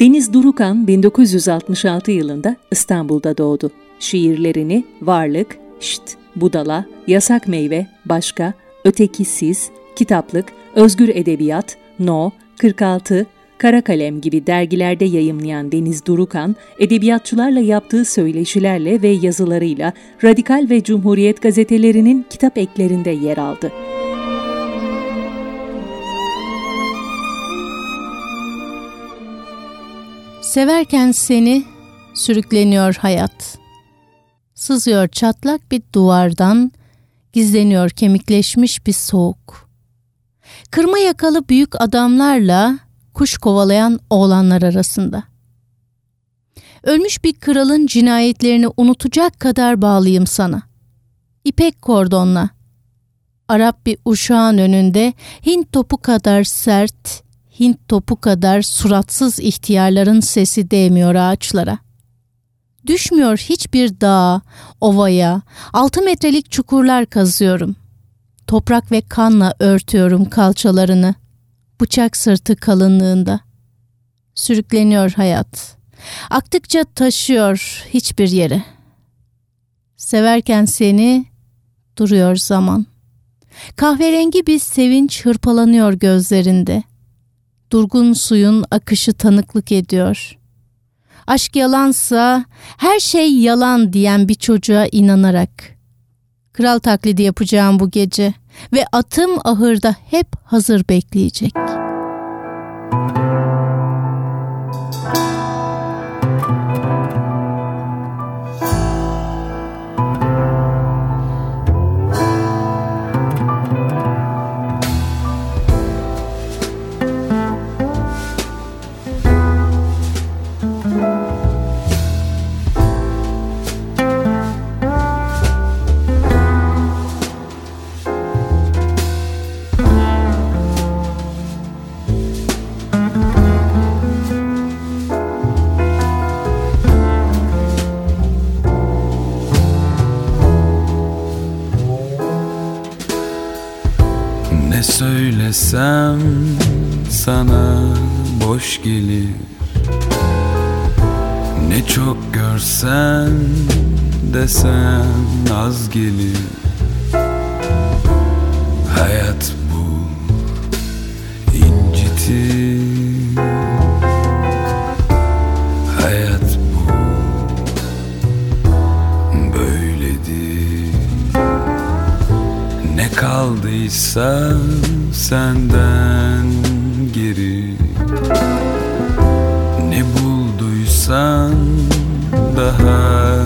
Deniz Durukan 1966 yılında İstanbul'da doğdu. Şiirlerini Varlık, Şt, Budala, Yasak Meyve, Başka, Ötekisiz, Kitaplık, Özgür Edebiyat, No, 46, Kara Kalem gibi dergilerde yayımlayan Deniz Durukan, edebiyatçılarla yaptığı söyleşilerle ve yazılarıyla Radikal ve Cumhuriyet gazetelerinin kitap eklerinde yer aldı. Severken seni sürükleniyor hayat. Sızıyor çatlak bir duvardan, gizleniyor kemikleşmiş bir soğuk. Kırma yakalı büyük adamlarla kuş kovalayan oğlanlar arasında. Ölmüş bir kralın cinayetlerini unutacak kadar bağlıyım sana. İpek kordonla. Arap bir uşağın önünde Hint topu kadar sert, Hint topu kadar suratsız ihtiyarların sesi değmiyor ağaçlara. Düşmüyor hiçbir dağa, ovaya, altı metrelik çukurlar kazıyorum. Toprak ve kanla örtüyorum kalçalarını, bıçak sırtı kalınlığında. Sürükleniyor hayat. Aktıkça taşıyor hiçbir yere. Severken seni duruyor zaman. Kahverengi bir sevinç hırpalanıyor gözlerinde durgun suyun akışı tanıklık ediyor. Aşk yalansa her şey yalan diyen bir çocuğa inanarak. Kral taklidi yapacağım bu gece ve atım ahırda hep hazır bekleyecek.'' Desen az gelir. Hayat bu incitir. Hayat bu böyledir. Ne kaldıysa senden geri. Ne bulduysan daha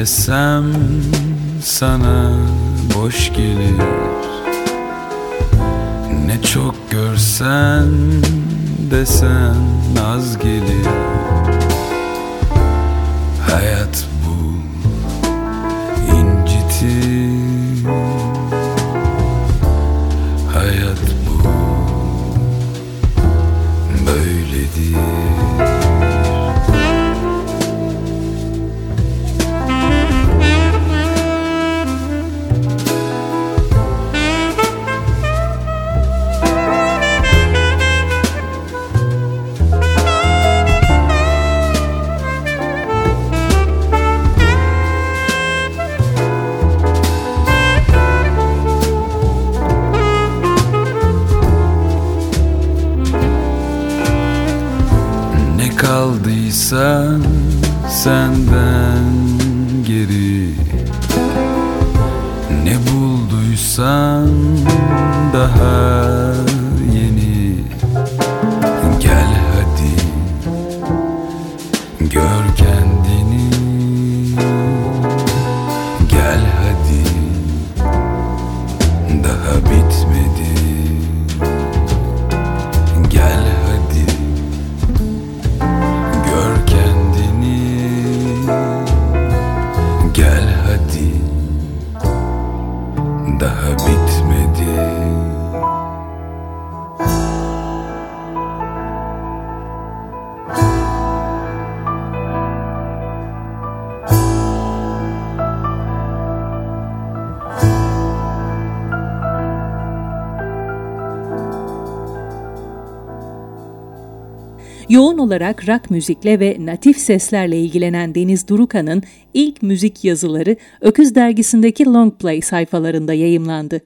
desem sana boş gelir. Ne çok görsen desen az gelir. Hayat böyledir daha bitmedi olarak rock müzikle ve natif seslerle ilgilenen Deniz Durukan'ın ilk müzik yazıları Öküz dergisindeki Long Play sayfalarında yayımlandı.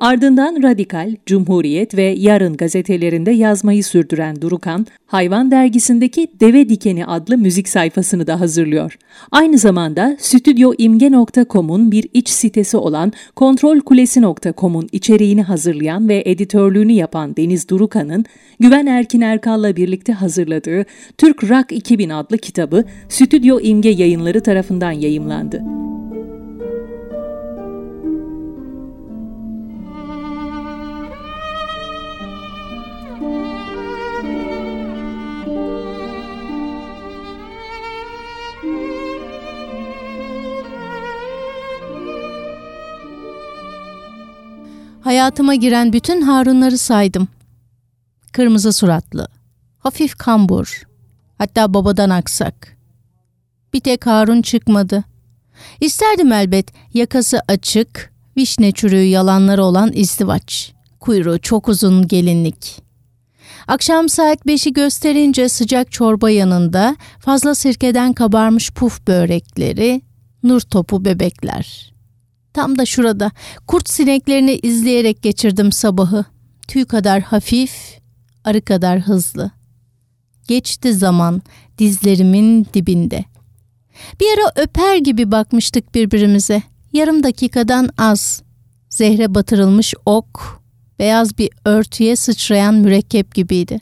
Ardından Radikal, Cumhuriyet ve Yarın gazetelerinde yazmayı sürdüren Durukan, Hayvan dergisindeki Deve Dikeni adlı müzik sayfasını da hazırlıyor. Aynı zamanda stüdyoimge.com'un bir iç sitesi olan kontrolkulesi.com'un içeriğini hazırlayan ve editörlüğünü yapan Deniz Durukan'ın Güven Erkin Erkal'la birlikte hazırladığı Türk Rock 2000 adlı kitabı Stüdyo İmge yayınları tarafından yayımlandı. Hayatıma giren bütün Harunları saydım. Kırmızı suratlı, hafif kambur, hatta babadan aksak. Bir tek Harun çıkmadı. İsterdim elbet yakası açık, vişne çürüğü yalanları olan izdivaç. Kuyruğu çok uzun gelinlik. Akşam saat beşi gösterince sıcak çorba yanında fazla sirkeden kabarmış puf börekleri, nur topu bebekler. Tam da şurada kurt sineklerini izleyerek geçirdim sabahı. Tüy kadar hafif, arı kadar hızlı. Geçti zaman dizlerimin dibinde. Bir ara öper gibi bakmıştık birbirimize. Yarım dakikadan az. Zehre batırılmış ok, beyaz bir örtüye sıçrayan mürekkep gibiydi.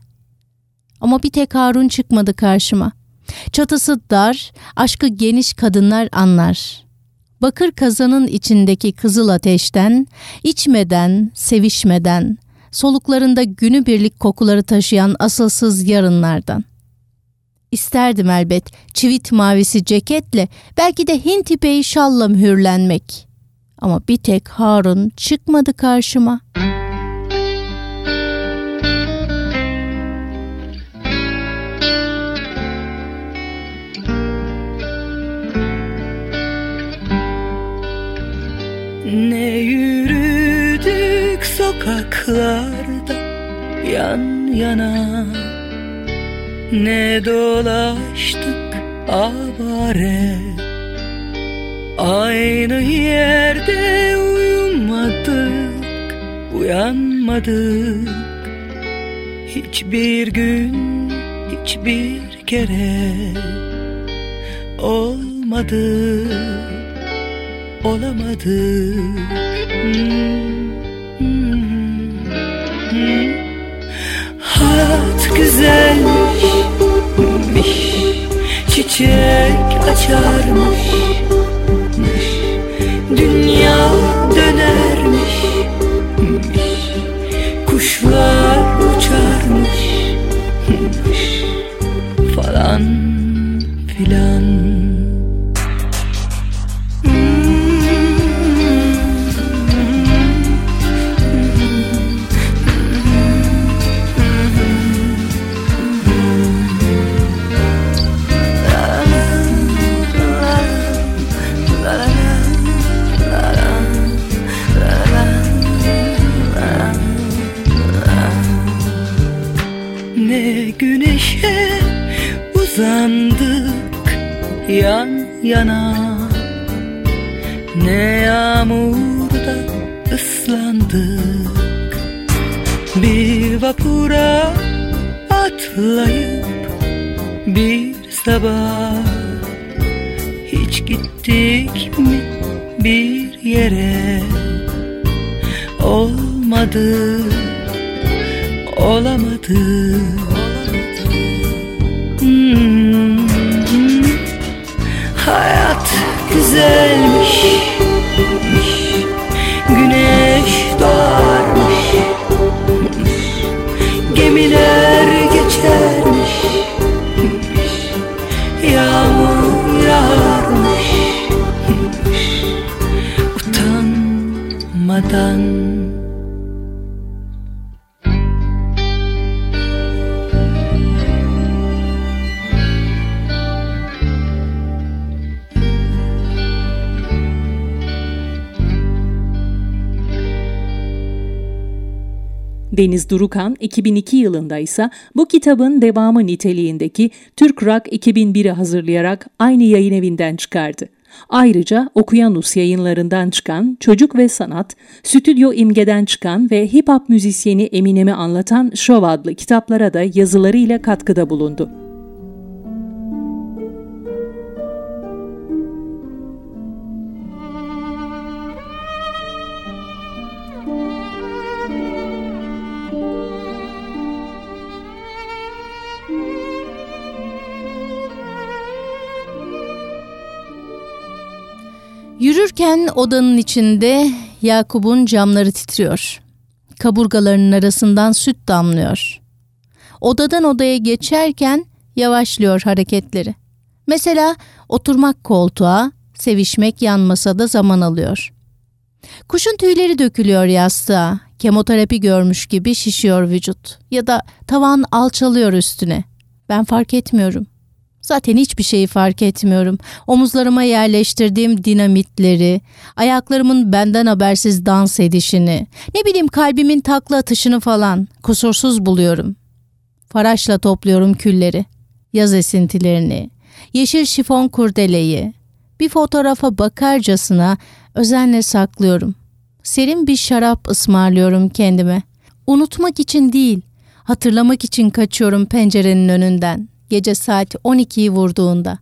Ama bir tek Harun çıkmadı karşıma. Çatısı dar, aşkı geniş kadınlar anlar. Bakır kazanın içindeki kızıl ateşten, içmeden, sevişmeden, soluklarında günübirlik kokuları taşıyan asılsız yarınlardan. İsterdim elbet çivit mavisi ceketle belki de Hint ipeği şalla mühürlenmek. Ama bir tek Harun çıkmadı karşıma. Ne yürüdük sokaklarda yan yana Ne dolaştık avare. Aynı yerde uyumadık, uyanmadık. Hiçbir gün, hiçbir kere olmadı olamadı. Hayat güzelmiş Çiçek açarmış. Dünya dönermiş Kuşlar uçarmış. Falan filan vapura atlayıp bir sabah. Hiç gittik mi bir yere? Olmadı Olamadı. Hmm, Hayat güzelmiş Deniz Durukan 2002 yılında ise bu kitabın devamı niteliğindeki Türk Rock 2001'i hazırlayarak aynı yayın evinden çıkardı. Ayrıca Okuyanus yayınlarından çıkan Çocuk ve Sanat, Stüdyo İmge'den çıkan ve hip hop müzisyeni Eminem'i anlatan Şov adlı kitaplara da yazılarıyla katkıda bulundu. Yürürken odanın içinde Yakup'un camları titriyor. Kaburgalarının arasından süt damlıyor. Odadan odaya geçerken yavaşlıyor hareketleri. Mesela oturmak koltuğa, sevişmek yan masada zaman alıyor. Kuşun tüyleri dökülüyor yastığa, kemoterapi görmüş gibi şişiyor vücut. Ya da tavan alçalıyor üstüne. Ben fark etmiyorum. Zaten hiçbir şeyi fark etmiyorum. Omuzlarıma yerleştirdiğim dinamitleri, ayaklarımın benden habersiz dans edişini, ne bileyim kalbimin takla atışını falan kusursuz buluyorum. Faraşla topluyorum külleri, yaz esintilerini, yeşil şifon kurdeleyi. Bir fotoğrafa bakarcasına özenle saklıyorum. Serin bir şarap ısmarlıyorum kendime. Unutmak için değil, hatırlamak için kaçıyorum pencerenin önünden gece saat 12'yi vurduğunda.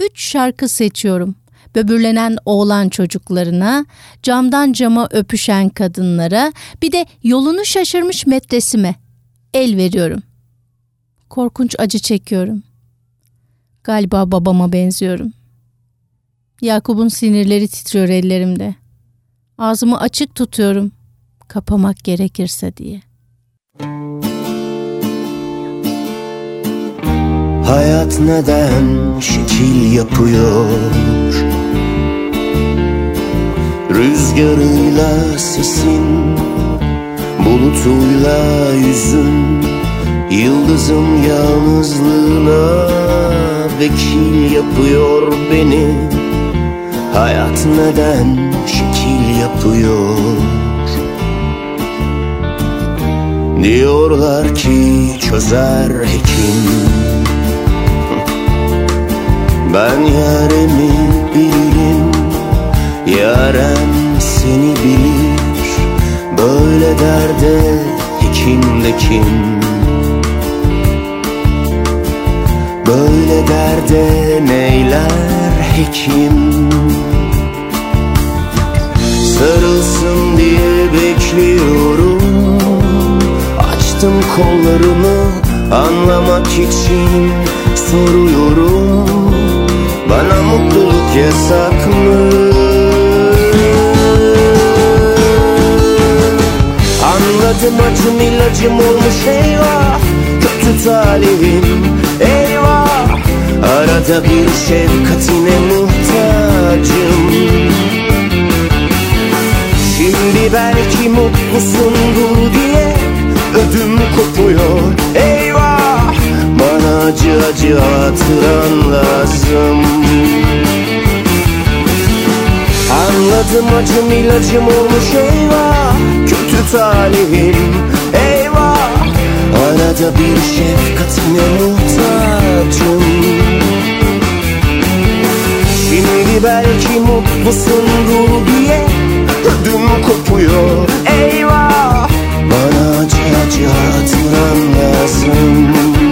Üç şarkı seçiyorum. Böbürlenen oğlan çocuklarına, camdan cama öpüşen kadınlara, bir de yolunu şaşırmış metresime el veriyorum. Korkunç acı çekiyorum. Galiba babama benziyorum. Yakup'un sinirleri titriyor ellerimde. Ağzımı açık tutuyorum. Kapamak gerekirse diye. Hayat neden şekil yapıyor? Rüzgarıyla sesin Bulutuyla yüzün Yıldızın yalnızlığına Vekil yapıyor beni. Hayat neden şekil yapıyor? Diyorlar ki çözer hekim ben yaremi bilirim Yarem seni bilir. Böyle derde hekim de kim? Böyle derde neyler hekim? Sarılsın diye bekliyorum. Açtım kollarımı anlamak için soruyorum bana mutluluk yasak mı? Anladım acım ilacım olmuş eyvah. Kötü talihim eyvah. Arada bir şefkatine muhtacım. Şimdi belki mutlusundur diye ödüm kopuyor Eyvah acı acı hatıran lazım. Anladım acım ilacım olmuş eyvah. Kötü talihim eyvah. Arada bir şefkatine muhtacım. Şimdi belki mutlusundur diye Ödüm kopuyor eyvah. Bana acı acı hatıran lazım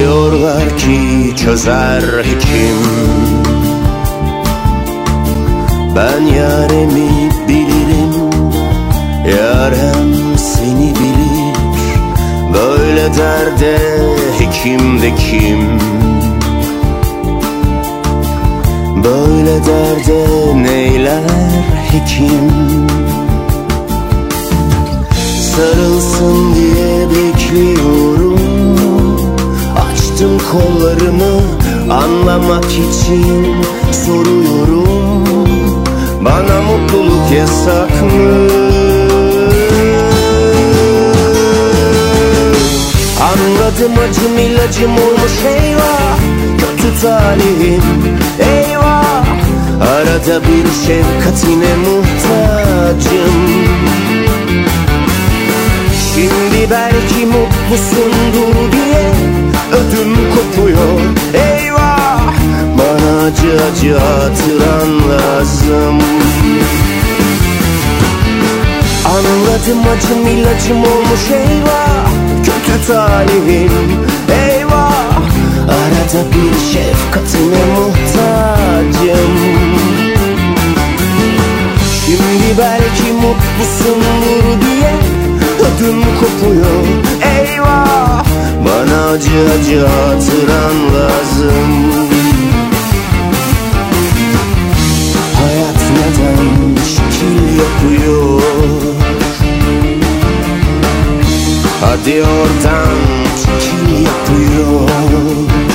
Diyorlar ki çözer hekim. Ben yaremi bilirim Yarem seni bilir. Böyle derde hekim de kim? Böyle derde neyler hekim? Sarılsın diye bekliyorum Açtım kollarımı anlamak için soruyorum. Bana mutluluk yasak mı? Anladım acım ilacım olmuş eyvah. Kötü talihim eyvah. Arada bir şefkatine muhtacım. Şimdi belki mutlusundur diye ödüm acı acı hatıran lazım. Anladım acım ilacım olmuş eyvah. Kötü talihim eyvah. Arada bir şefkatine muhtacım. Şimdi belki mutlusundur diye ödüm kopuyor Eyvah. Bana acı acı hatıran lazım yapıyor. Hadi oradan şekil yapıyor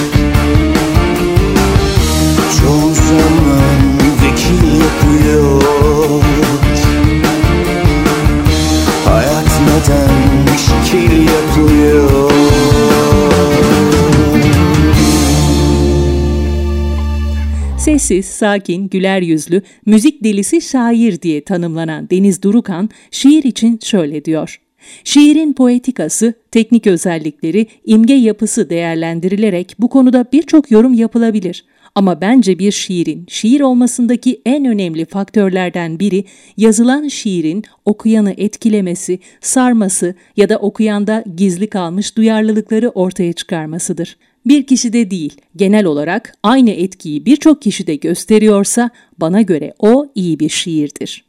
Sessiz, sakin, güler yüzlü, müzik delisi şair diye tanımlanan Deniz Durukan şiir için şöyle diyor. Şiirin poetikası, teknik özellikleri, imge yapısı değerlendirilerek bu konuda birçok yorum yapılabilir. Ama bence bir şiirin şiir olmasındaki en önemli faktörlerden biri yazılan şiirin okuyanı etkilemesi, sarması ya da okuyanda gizli kalmış duyarlılıkları ortaya çıkarmasıdır. Bir kişide değil, genel olarak aynı etkiyi birçok kişide gösteriyorsa bana göre o iyi bir şiirdir.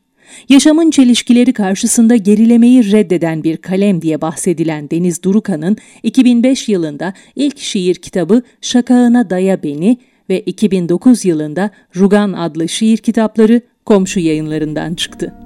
Yaşamın çelişkileri karşısında gerilemeyi reddeden bir kalem diye bahsedilen Deniz Durukan'ın 2005 yılında ilk şiir kitabı Şakağına Daya Beni ve 2009 yılında Rugan adlı şiir kitapları komşu yayınlarından çıktı.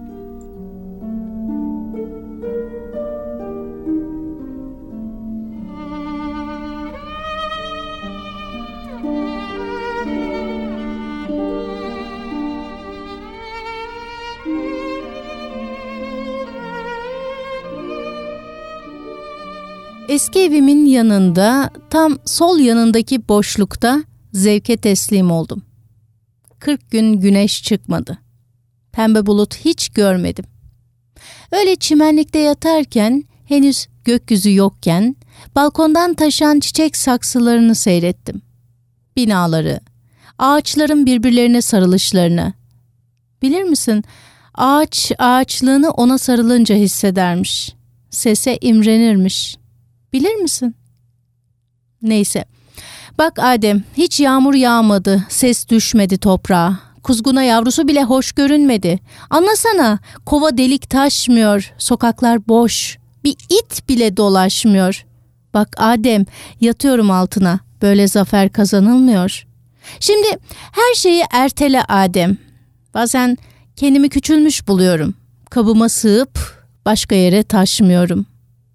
Eski evimin yanında tam sol yanındaki boşlukta zevke teslim oldum. 40 gün güneş çıkmadı. Pembe bulut hiç görmedim. Öyle çimenlikte yatarken henüz gökyüzü yokken balkondan taşan çiçek saksılarını seyrettim. Binaları, ağaçların birbirlerine sarılışlarını. Bilir misin? Ağaç ağaçlığını ona sarılınca hissedermiş. Sese imrenirmiş. Bilir misin? Neyse. Bak Adem, hiç yağmur yağmadı, ses düşmedi toprağa. Kuzguna yavrusu bile hoş görünmedi. Anlasana, kova delik taşmıyor, sokaklar boş. Bir it bile dolaşmıyor. Bak Adem, yatıyorum altına. Böyle zafer kazanılmıyor. Şimdi her şeyi ertele Adem. Bazen kendimi küçülmüş buluyorum. Kabıma sığıp başka yere taşmıyorum.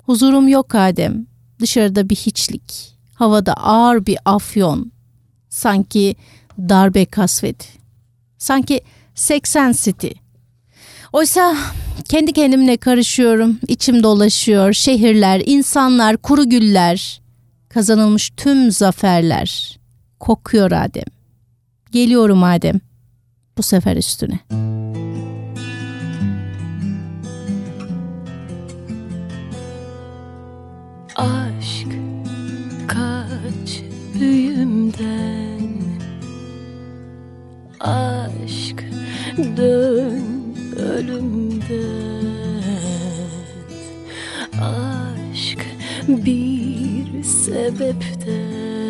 Huzurum yok Adem. Dışarıda bir hiçlik. Havada ağır bir afyon. Sanki darbe kasvedi. Sanki 80 City. Oysa kendi kendimle karışıyorum. İçim dolaşıyor. Şehirler, insanlar, kuru güller. Kazanılmış tüm zaferler. Kokuyor Adem. Geliyorum Adem. Bu sefer üstüne. Aşk kaç büyümden? Aşk dön ölümden. Aşk bir sebepten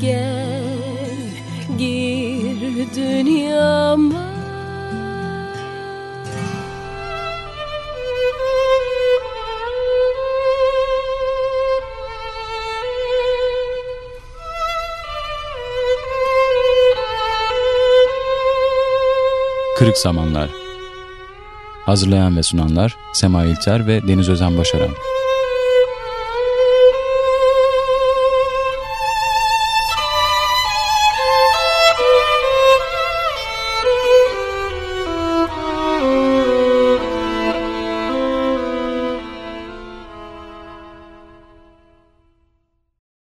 Gel gir dünyama. Kırık Samanlar. Hazırlayan ve sunanlar Sema İlter ve Deniz Özen Başaran.